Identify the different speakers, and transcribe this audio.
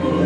Speaker 1: Bucet